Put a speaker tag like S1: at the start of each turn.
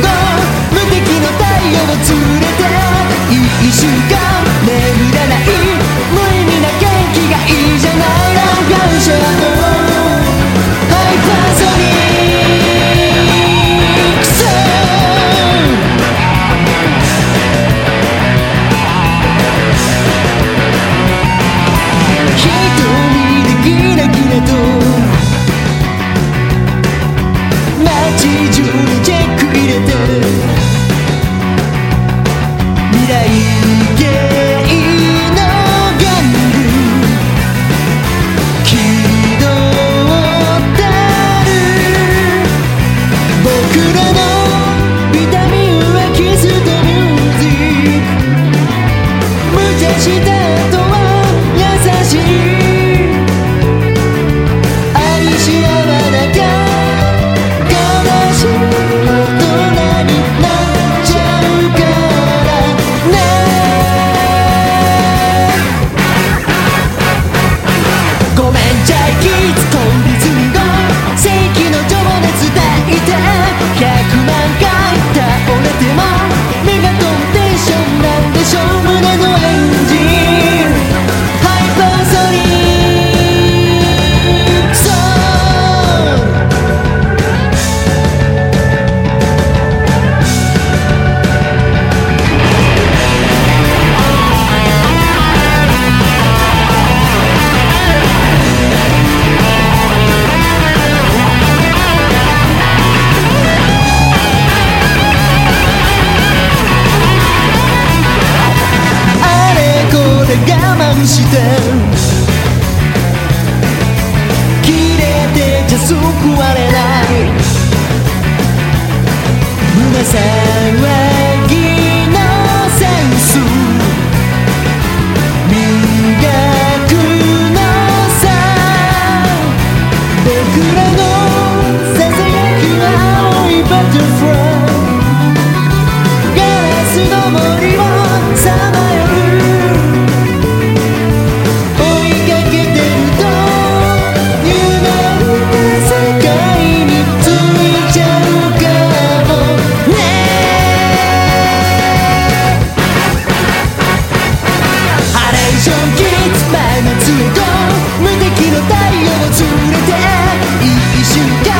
S1: go して you